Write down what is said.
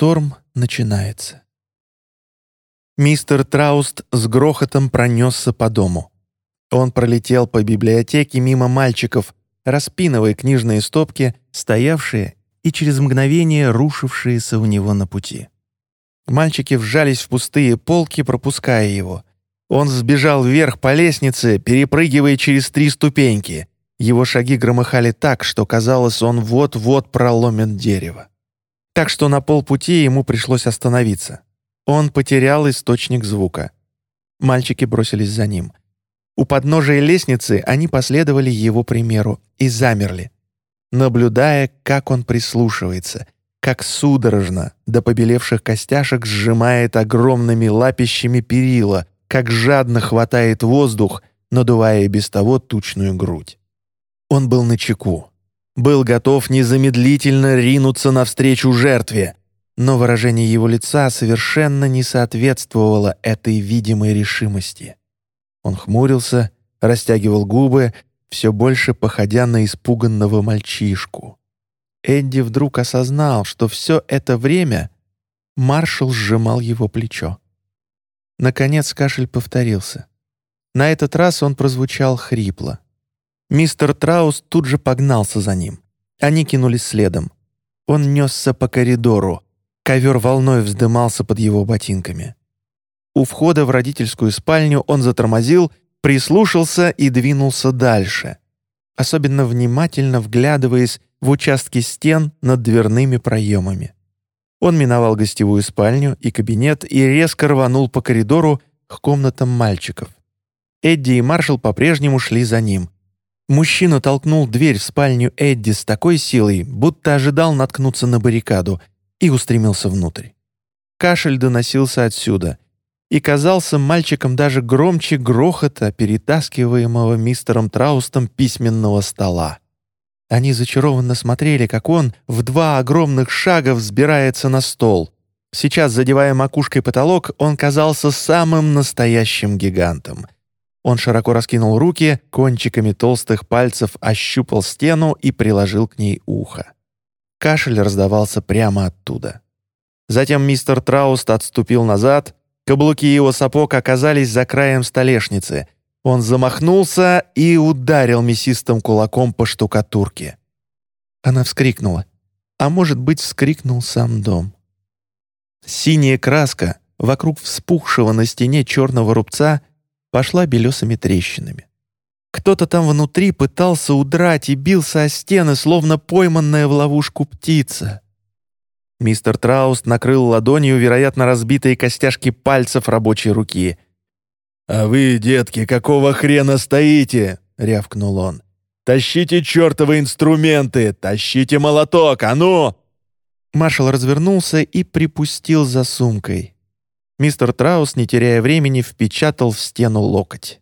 шторм начинается. Мистер Трауст с грохотом пронесся по дому. Он пролетел по библиотеке мимо мальчиков, распинывая книжные стопки, стоявшие и через мгновение рушившиеся у него на пути. Мальчики вжались в пустые полки, пропуская его. Он сбежал вверх по лестнице, перепрыгивая через три ступеньки. Его шаги громыхали так, что казалось, он вот-вот проломит дерево. Так что на полпути ему пришлось остановиться. Он потерял источник звука. Мальчики бросились за ним. У подножия лестницы они последовали его примеру и замерли, наблюдая, как он прислушивается, как судорожно до побелевших костяшек сжимает огромными лапищами перила, как жадно хватает воздух, надувая без того тучную грудь. Он был на чеку, был готов незамедлительно ринуться навстречу жертве, но выражение его лица совершенно не соответствовало этой видимой решимости. Он хмурился, растягивал губы, все больше походя на испуганного мальчишку. Эдди вдруг осознал, что все это время маршал сжимал его плечо. Наконец кашель повторился. На этот раз он прозвучал хрипло. Мистер Траус тут же погнался за ним. Они кинулись следом. Он несся по коридору. Ковер волной вздымался под его ботинками. У входа в родительскую спальню он затормозил прислушался и двинулся дальше, особенно внимательно вглядываясь в участки стен над дверными проемами. Он миновал гостевую спальню и кабинет и резко рванул по коридору к комнатам мальчиков. Эдди и Маршал по-прежнему шли за ним. Мужчина толкнул дверь в спальню Эдди с такой силой, будто ожидал наткнуться на баррикаду, и устремился внутрь. Кашель доносился отсюда — и казался мальчиком даже громче грохота, перетаскиваемого мистером Траустом письменного стола. Они зачарованно смотрели, как он в два огромных шага взбирается на стол. Сейчас, задевая макушкой потолок, он казался самым настоящим гигантом. Он широко раскинул руки, кончиками толстых пальцев ощупал стену и приложил к ней ухо. Кашель раздавался прямо оттуда. Затем мистер Трауст отступил назад, Каблуки его сапог оказались за краем столешницы. Он замахнулся и ударил мясистым кулаком по штукатурке. Она вскрикнула. А может быть, вскрикнул сам дом. Синяя краска вокруг вспухшего на стене черного рубца пошла белесыми трещинами. Кто-то там внутри пытался удрать и бился о стены, словно пойманная в ловушку птица. Мистер Трауст накрыл ладонью, вероятно, разбитые костяшки пальцев рабочей руки. «А вы, детки, какого хрена стоите?» — рявкнул он. «Тащите чертовы инструменты! Тащите молоток! А ну!» Маршал развернулся и припустил за сумкой. Мистер Траус, не теряя времени, впечатал в стену локоть.